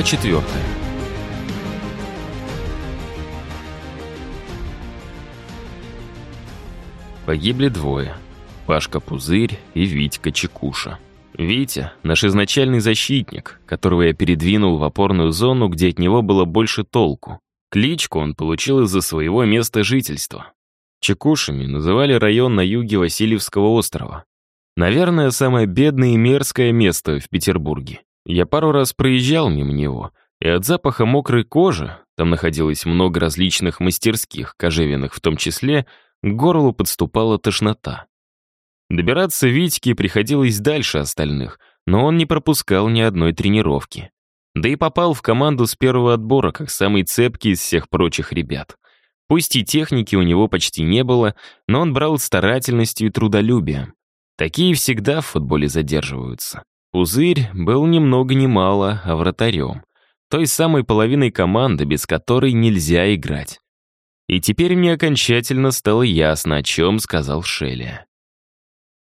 Глава четвертая. Погибли двое. Пашка Пузырь и Витька Чекуша. Витя — наш изначальный защитник, которого я передвинул в опорную зону, где от него было больше толку. Кличку он получил из-за своего места жительства. Чекушами называли район на юге Васильевского острова. Наверное, самое бедное и мерзкое место в Петербурге. Я пару раз проезжал мимо него, и от запаха мокрой кожи, там находилось много различных мастерских, кожевенных в том числе, к горлу подступала тошнота. Добираться Витьке приходилось дальше остальных, но он не пропускал ни одной тренировки. Да и попал в команду с первого отбора, как самый цепкий из всех прочих ребят. Пусть и техники у него почти не было, но он брал старательностью и трудолюбием. Такие всегда в футболе задерживаются. Пузырь был ни много ни мало, а вратарем. Той самой половиной команды, без которой нельзя играть. И теперь мне окончательно стало ясно, о чем сказал Шелли.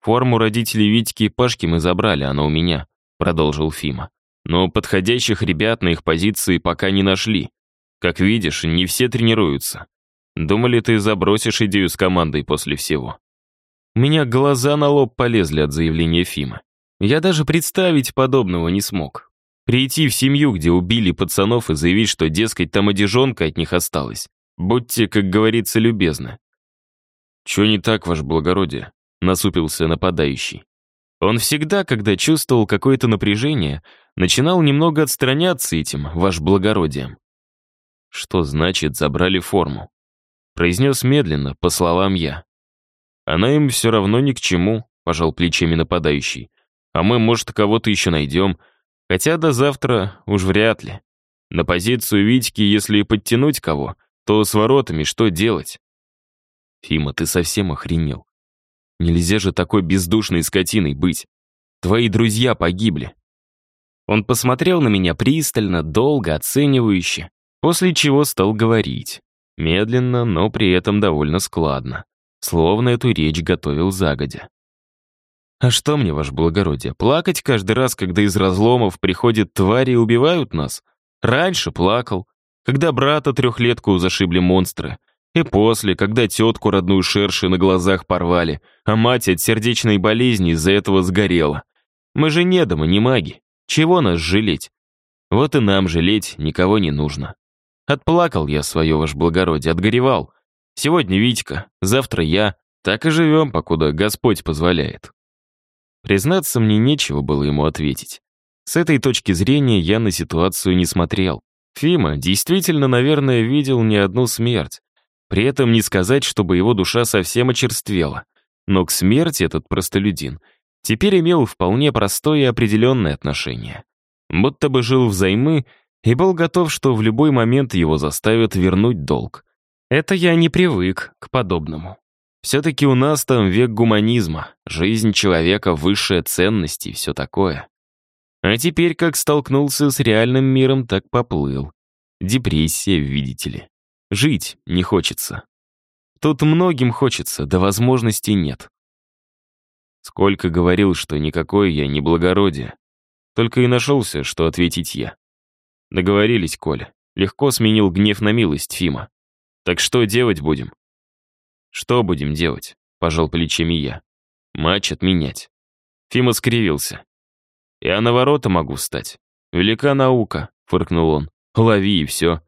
«Форму родителей Витьки и Пашки мы забрали, она у меня», — продолжил Фима. «Но подходящих ребят на их позиции пока не нашли. Как видишь, не все тренируются. Думали, ты забросишь идею с командой после всего?» У меня глаза на лоб полезли от заявления Фима. Я даже представить подобного не смог. Прийти в семью, где убили пацанов, и заявить, что, дескать, там одежонка от них осталась. Будьте, как говорится, любезны. «Чё не так, ваше благородие?» насупился нападающий. Он всегда, когда чувствовал какое-то напряжение, начинал немного отстраняться этим, ваш благородием. Что значит «забрали форму»? Произнес медленно, по словам я. Она им все равно ни к чему, пожал плечами нападающий. А мы, может, кого-то еще найдем. Хотя до завтра уж вряд ли. На позицию Витьки, если и подтянуть кого, то с воротами что делать? Фима, ты совсем охренел. Нельзя же такой бездушной скотиной быть. Твои друзья погибли. Он посмотрел на меня пристально, долго, оценивающе, после чего стал говорить. Медленно, но при этом довольно складно. Словно эту речь готовил загодя. «А что мне, ваше благородие, плакать каждый раз, когда из разломов приходят твари и убивают нас? Раньше плакал, когда брата трехлетку зашибли монстры, и после, когда тетку родную шерши на глазах порвали, а мать от сердечной болезни из-за этого сгорела. Мы же не дома, не маги. Чего нас жалеть? Вот и нам жалеть никого не нужно. Отплакал я свое, ваше благородие, отгоревал. Сегодня Витька, завтра я. Так и живем, покуда Господь позволяет. Признаться, мне нечего было ему ответить. С этой точки зрения я на ситуацию не смотрел. Фима действительно, наверное, видел не одну смерть. При этом не сказать, чтобы его душа совсем очерствела. Но к смерти этот простолюдин теперь имел вполне простое и определенное отношение. Будто бы жил взаймы и был готов, что в любой момент его заставят вернуть долг. Это я не привык к подобному. Все-таки у нас там век гуманизма, жизнь человека — высшая ценность и все такое. А теперь, как столкнулся с реальным миром, так поплыл. Депрессия, видите ли. Жить не хочется. Тут многим хочется, да возможностей нет. Сколько говорил, что никакое я не благородие. Только и нашелся, что ответить я. Договорились, Коля. Легко сменил гнев на милость Фима. Так что делать будем? Что будем делать? Пожал плечами я. Матч отменять. Фима скривился. Я на ворота могу встать. Велика наука, фыркнул он. Лови и все.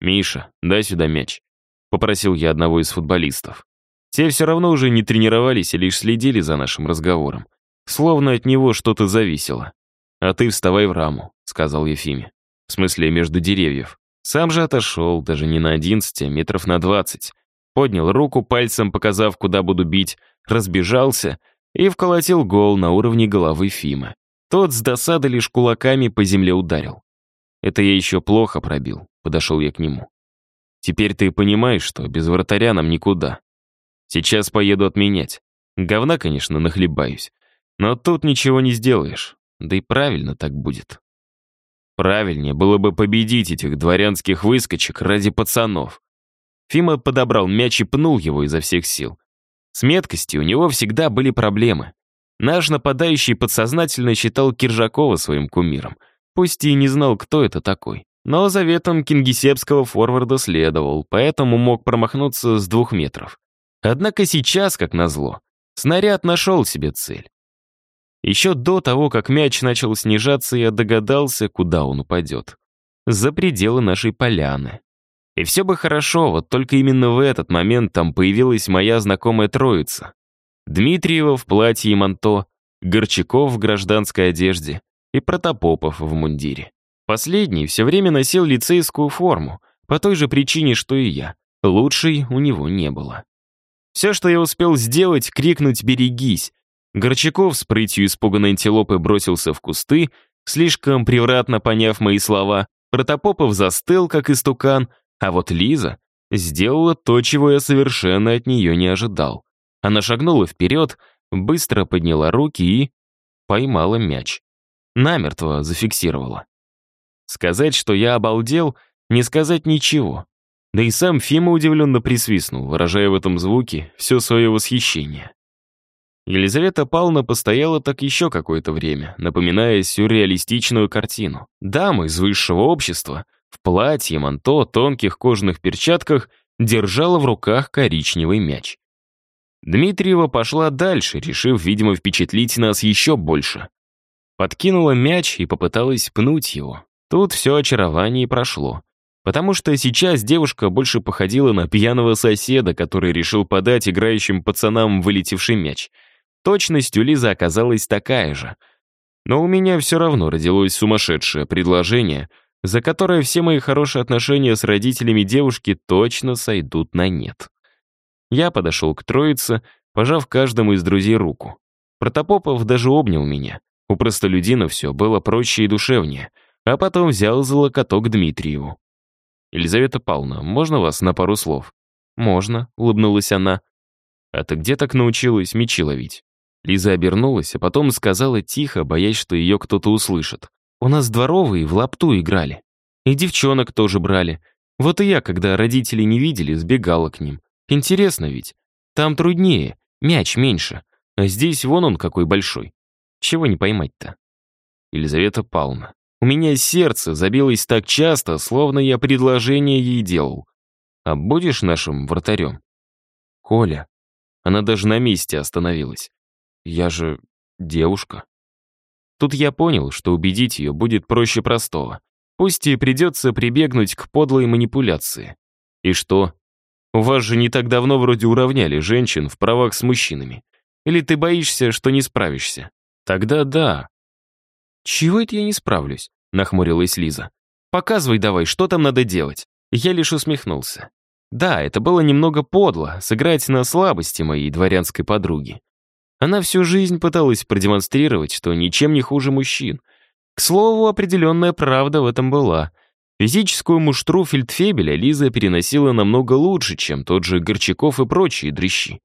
«Миша, дай сюда мяч», — попросил я одного из футболистов. Те все равно уже не тренировались и лишь следили за нашим разговором. Словно от него что-то зависело. «А ты вставай в раму», — сказал Ефиме. В смысле, между деревьев. Сам же отошел, даже не на одиннадцать, а метров на двадцать. Поднял руку, пальцем показав, куда буду бить, разбежался и вколотил гол на уровне головы Фимы. Тот с досады лишь кулаками по земле ударил. Это я еще плохо пробил. Подошел я к нему. Теперь ты понимаешь, что без вратаря нам никуда. Сейчас поеду отменять. Говна, конечно, нахлебаюсь. Но тут ничего не сделаешь. Да и правильно так будет. Правильнее было бы победить этих дворянских выскочек ради пацанов. Фима подобрал мяч и пнул его изо всех сил. С меткостью у него всегда были проблемы. Наш нападающий подсознательно считал Киржакова своим кумиром — Пусть и не знал, кто это такой. Но заветом кингисеппского форварда следовал, поэтому мог промахнуться с двух метров. Однако сейчас, как назло, снаряд нашел себе цель. Еще до того, как мяч начал снижаться, я догадался, куда он упадет. За пределы нашей поляны. И все бы хорошо, вот только именно в этот момент там появилась моя знакомая троица. Дмитриева в платье и манто, Горчаков в гражданской одежде и Протопопов в мундире. Последний все время носил лицейскую форму, по той же причине, что и я. Лучшей у него не было. Все, что я успел сделать, крикнуть «берегись!». Горчаков с прытью испуганной антилопы бросился в кусты, слишком превратно поняв мои слова. Протопопов застыл, как истукан, а вот Лиза сделала то, чего я совершенно от нее не ожидал. Она шагнула вперед, быстро подняла руки и поймала мяч. Намертво зафиксировала. Сказать, что я обалдел, не сказать ничего. Да и сам Фима удивленно присвистнул, выражая в этом звуке все свое восхищение. Елизавета Павловна постояла так еще какое-то время, напоминая сюрреалистичную картину. Дама из высшего общества, в платье, манто, тонких кожаных перчатках, держала в руках коричневый мяч. Дмитриева пошла дальше, решив, видимо, впечатлить нас еще больше. Подкинула мяч и попыталась пнуть его. Тут все очарование прошло. Потому что сейчас девушка больше походила на пьяного соседа, который решил подать играющим пацанам вылетевший мяч. Точность у Лизы оказалась такая же. Но у меня все равно родилось сумасшедшее предложение, за которое все мои хорошие отношения с родителями девушки точно сойдут на нет. Я подошел к троице, пожав каждому из друзей руку. Протопопов даже обнял меня. У простолюдина все было проще и душевнее, а потом взял за локоток Дмитриеву. «Елизавета Павловна, можно вас на пару слов?» «Можно», — улыбнулась она. «А ты где так научилась мечи ловить?» Лиза обернулась, а потом сказала тихо, боясь, что ее кто-то услышит. «У нас дворовые в лапту играли. И девчонок тоже брали. Вот и я, когда родители не видели, сбегала к ним. Интересно ведь. Там труднее, мяч меньше. А здесь вон он какой большой. Чего не поймать-то?» Елизавета Павловна. У меня сердце забилось так часто, словно я предложение ей делал. А будешь нашим вратарем? Коля. Она даже на месте остановилась. Я же девушка. Тут я понял, что убедить ее будет проще простого. Пусть и придется прибегнуть к подлой манипуляции. И что? У вас же не так давно вроде уравняли женщин в правах с мужчинами. Или ты боишься, что не справишься? Тогда да, «Чего это я не справлюсь?» — нахмурилась Лиза. «Показывай давай, что там надо делать». Я лишь усмехнулся. Да, это было немного подло, сыграть на слабости моей дворянской подруги. Она всю жизнь пыталась продемонстрировать, что ничем не хуже мужчин. К слову, определенная правда в этом была. Физическую муштру фельдфебеля Лиза переносила намного лучше, чем тот же Горчаков и прочие дрыщи.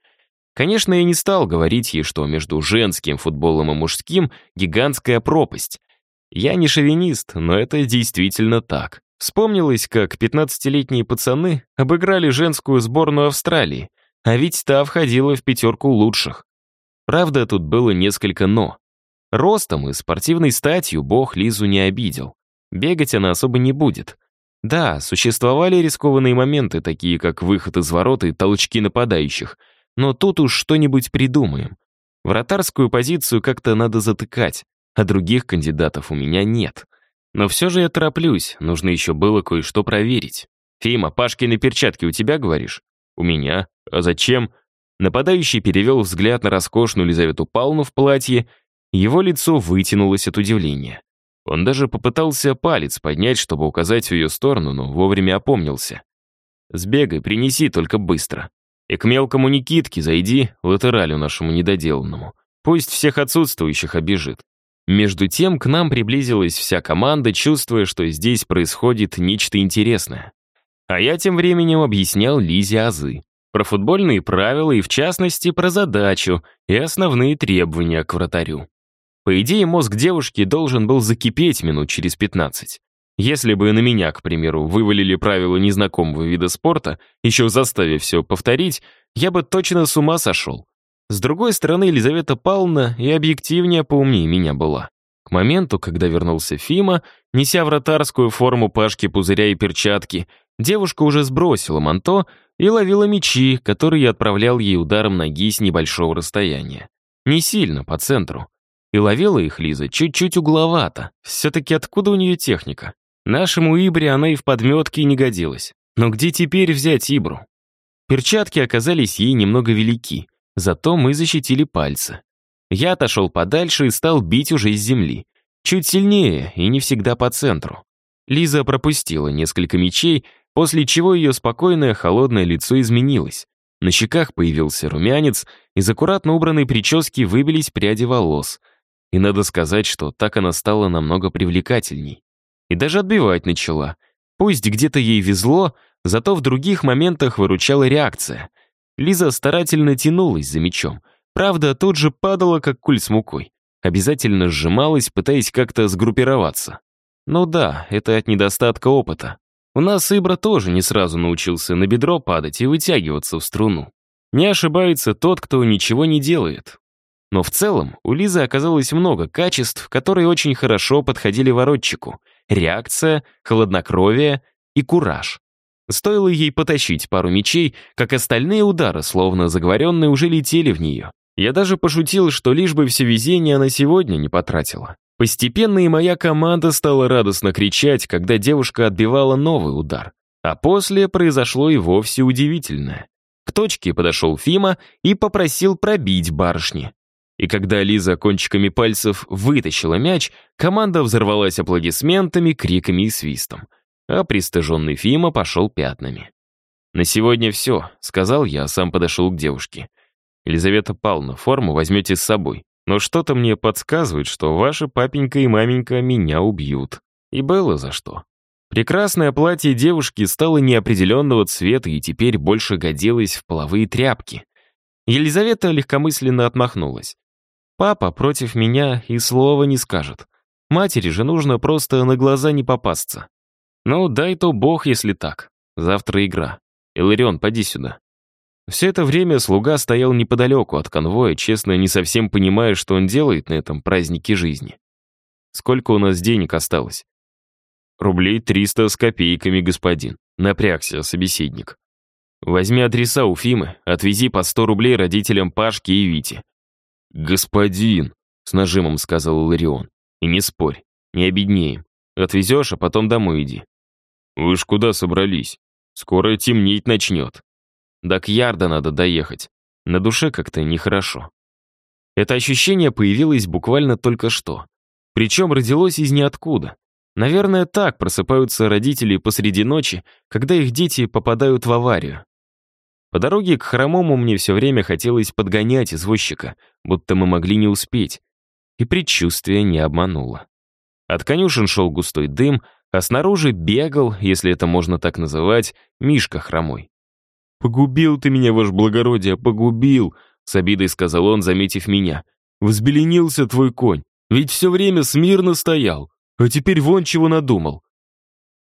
Конечно, я не стал говорить ей, что между женским футболом и мужским гигантская пропасть. Я не шовинист, но это действительно так. Вспомнилось, как 15-летние пацаны обыграли женскую сборную Австралии, а ведь та входила в пятерку лучших. Правда, тут было несколько «но». Ростом и спортивной статью бог Лизу не обидел. Бегать она особо не будет. Да, существовали рискованные моменты, такие как выход из ворот и толчки нападающих — но тут уж что-нибудь придумаем. Вратарскую позицию как-то надо затыкать, а других кандидатов у меня нет. Но все же я тороплюсь, нужно еще было кое-что проверить. «Фима, Пашкины перчатки у тебя, говоришь?» «У меня. А зачем?» Нападающий перевел взгляд на роскошную Лизавету Павловну в платье, его лицо вытянулось от удивления. Он даже попытался палец поднять, чтобы указать в ее сторону, но вовремя опомнился. «Сбегай, принеси, только быстро. И к мелкому Никитке зайди, латералю нашему недоделанному. Пусть всех отсутствующих обижит. Между тем к нам приблизилась вся команда, чувствуя, что здесь происходит нечто интересное. А я тем временем объяснял Лизе азы. Про футбольные правила и, в частности, про задачу и основные требования к вратарю. По идее, мозг девушки должен был закипеть минут через 15. Если бы на меня, к примеру, вывалили правила незнакомого вида спорта, еще заставив все повторить, я бы точно с ума сошел. С другой стороны, Елизавета Павловна и объективнее поумнее меня была. К моменту, когда вернулся Фима, неся вратарскую форму Пашки, пузыря и перчатки, девушка уже сбросила манто и ловила мечи, которые я отправлял ей ударом ноги с небольшого расстояния. Не сильно, по центру. И ловила их Лиза чуть-чуть угловато. Все-таки откуда у нее техника? Нашему Ибре она и в подметке не годилась. Но где теперь взять Ибру? Перчатки оказались ей немного велики, зато мы защитили пальцы. Я отошел подальше и стал бить уже из земли. Чуть сильнее и не всегда по центру. Лиза пропустила несколько мечей, после чего ее спокойное холодное лицо изменилось. На щеках появился румянец, из аккуратно убранной прически выбились пряди волос. И надо сказать, что так она стала намного привлекательней. И даже отбивать начала. Пусть где-то ей везло, зато в других моментах выручала реакция. Лиза старательно тянулась за мечом — Правда, тут же падала, как куль с мукой. Обязательно сжималась, пытаясь как-то сгруппироваться. Ну да, это от недостатка опыта. У нас Ибра тоже не сразу научился на бедро падать и вытягиваться в струну. Не ошибается тот, кто ничего не делает. Но в целом у Лизы оказалось много качеств, которые очень хорошо подходили воротчику. Реакция, холоднокровие и кураж. Стоило ей потащить пару мечей, как остальные удары, словно заговоренные, уже летели в нее. Я даже пошутил, что лишь бы все везение она сегодня не потратила. Постепенно и моя команда стала радостно кричать, когда девушка отбивала новый удар. А после произошло и вовсе удивительное. К точке подошел Фима и попросил пробить барышни. И когда Лиза кончиками пальцев вытащила мяч, команда взорвалась аплодисментами, криками и свистом. А пристыженный Фима пошел пятнами. «На сегодня все», — сказал я, сам подошел к девушке. Елизавета Павловна, форму возьмете с собой. Но что-то мне подсказывает, что ваши папенька и маменька меня убьют. И было за что. Прекрасное платье девушки стало неопределенного цвета и теперь больше годилось в половые тряпки. Елизавета легкомысленно отмахнулась. «Папа против меня и слова не скажет. Матери же нужно просто на глаза не попасться. Ну, дай то бог, если так. Завтра игра. Иларион, поди сюда». Все это время слуга стоял неподалеку от конвоя, честно, не совсем понимая, что он делает на этом празднике жизни. «Сколько у нас денег осталось?» «Рублей триста с копейками, господин», — напрягся собеседник. «Возьми адреса у Фимы, отвези по сто рублей родителям Пашки и Вити». «Господин», — с нажимом сказал Ларион, — «и не спорь, не обеднеем. Отвезешь, а потом домой иди». «Вы ж куда собрались? Скоро темнеть начнет». До Кьярда надо доехать. На душе как-то нехорошо. Это ощущение появилось буквально только что. Причем родилось из ниоткуда. Наверное, так просыпаются родители посреди ночи, когда их дети попадают в аварию. По дороге к хромому мне все время хотелось подгонять извозчика, будто мы могли не успеть. И предчувствие не обмануло. От конюшен шел густой дым, а снаружи бегал, если это можно так называть, Мишка хромой. «Погубил ты меня, ваш благородие, погубил!» С обидой сказал он, заметив меня. «Взбеленился твой конь, ведь все время смирно стоял, а теперь вон чего надумал».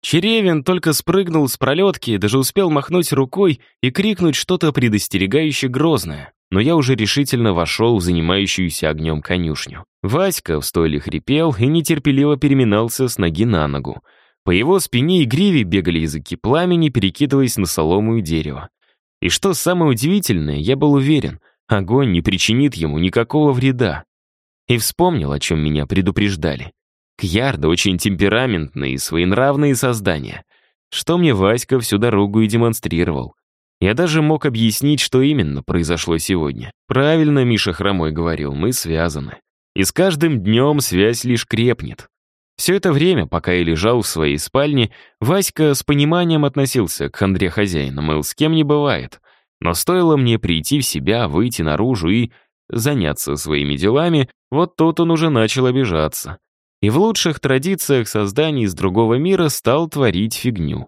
Черевин только спрыгнул с пролетки, даже успел махнуть рукой и крикнуть что-то предостерегающе грозное. Но я уже решительно вошел в занимающуюся огнем конюшню. Васька в стойле хрипел и нетерпеливо переминался с ноги на ногу. По его спине и гриве бегали языки пламени, перекидываясь на солому и дерево. И что самое удивительное, я был уверен, огонь не причинит ему никакого вреда. И вспомнил, о чем меня предупреждали. Кьярда очень темпераментные и своенравные создания, что мне Васька всю дорогу и демонстрировал. Я даже мог объяснить, что именно произошло сегодня. Правильно Миша Хромой говорил, мы связаны. И с каждым днем связь лишь крепнет. Все это время, пока я лежал в своей спальне, Васька с пониманием относился к хандре хозяина, мыл с кем не бывает. Но стоило мне прийти в себя, выйти наружу и заняться своими делами, вот тут он уже начал обижаться. И в лучших традициях создания из другого мира стал творить фигню.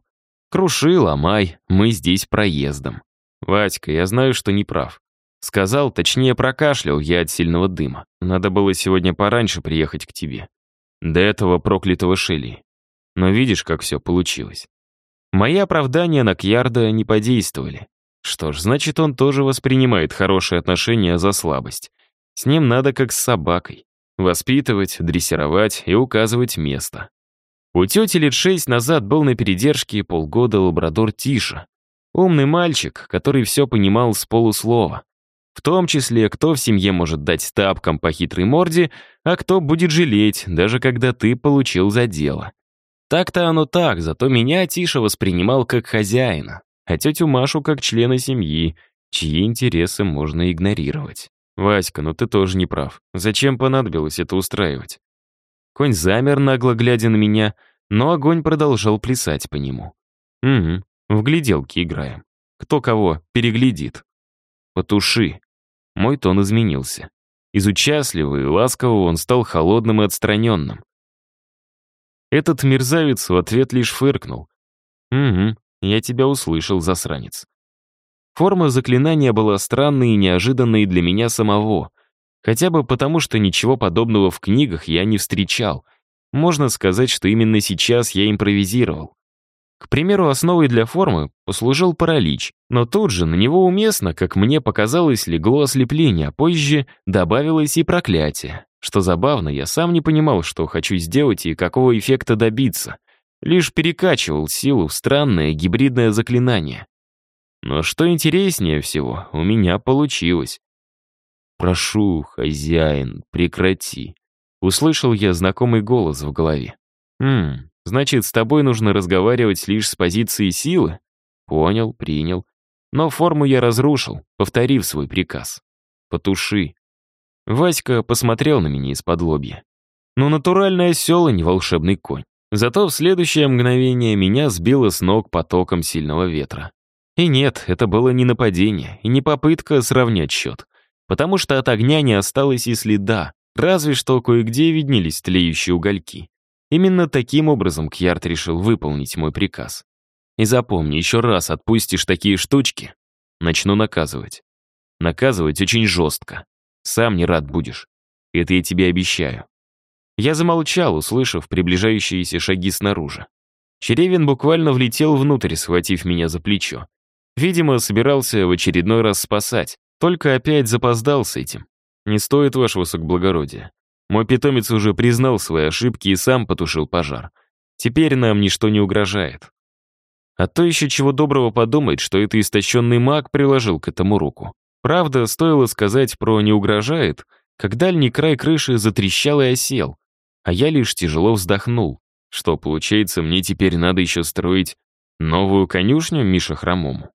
Круши, ломай, мы здесь проездом. Васька, я знаю, что не прав. Сказал, точнее прокашлял я от сильного дыма. Надо было сегодня пораньше приехать к тебе. До этого проклятого Шелли. Но видишь, как все получилось. Мои оправдания на Кьярда не подействовали. Что ж, значит, он тоже воспринимает хорошие отношения за слабость. С ним надо как с собакой. Воспитывать, дрессировать и указывать место. У тети лет шесть назад был на передержке полгода лабрадор Тиша. Умный мальчик, который все понимал с полуслова. В том числе, кто в семье может дать тапкам по хитрой морде, а кто будет жалеть, даже когда ты получил за дело. Так-то оно так, зато меня Тиша воспринимал как хозяина, а тетю Машу как члена семьи, чьи интересы можно игнорировать. «Васька, ну ты тоже не прав. Зачем понадобилось это устраивать?» Конь замер, нагло глядя на меня, но огонь продолжал плясать по нему. «Угу, в гляделки играем. Кто кого переглядит». «Потуши». Мой тон изменился. Из участливого и ласкового он стал холодным и отстраненным. Этот мерзавец в ответ лишь фыркнул. «Угу, я тебя услышал, засранец». Форма заклинания была странной и неожиданной для меня самого. Хотя бы потому, что ничего подобного в книгах я не встречал. Можно сказать, что именно сейчас я импровизировал. К примеру, основой для формы послужил паралич, но тут же на него уместно, как мне показалось, легло ослепление, а позже добавилось и проклятие. Что забавно, я сам не понимал, что хочу сделать и какого эффекта добиться. Лишь перекачивал силу в странное гибридное заклинание. Но что интереснее всего, у меня получилось. «Прошу, хозяин, прекрати», — услышал я знакомый голос в голове. «Хм, Значит, с тобой нужно разговаривать лишь с позиции силы? Понял, принял. Но форму я разрушил, повторив свой приказ. Потуши. Васька посмотрел на меня из-под лобья. Ну, натуральный осел, а не волшебный конь. Зато в следующее мгновение меня сбило с ног потоком сильного ветра. И нет, это было не нападение и не попытка сравнять счет. Потому что от огня не осталось и следа, разве что кое-где виднелись тлеющие угольки. Именно таким образом Кьярд решил выполнить мой приказ. И запомни, еще раз отпустишь такие штучки, начну наказывать. Наказывать очень жестко. Сам не рад будешь. Это я тебе обещаю. Я замолчал, услышав приближающиеся шаги снаружи. Черевин буквально влетел внутрь, схватив меня за плечо. Видимо, собирался в очередной раз спасать, только опять запоздал с этим. Не стоит, ваше высокоблагородие. Мой питомец уже признал свои ошибки и сам потушил пожар. Теперь нам ничто не угрожает. А то еще чего доброго подумает, что это истощенный маг приложил к этому руку. Правда, стоило сказать про «не угрожает», как дальний край крыши затрещал и осел, а я лишь тяжело вздохнул. Что, получается, мне теперь надо еще строить новую конюшню Миша Хромому?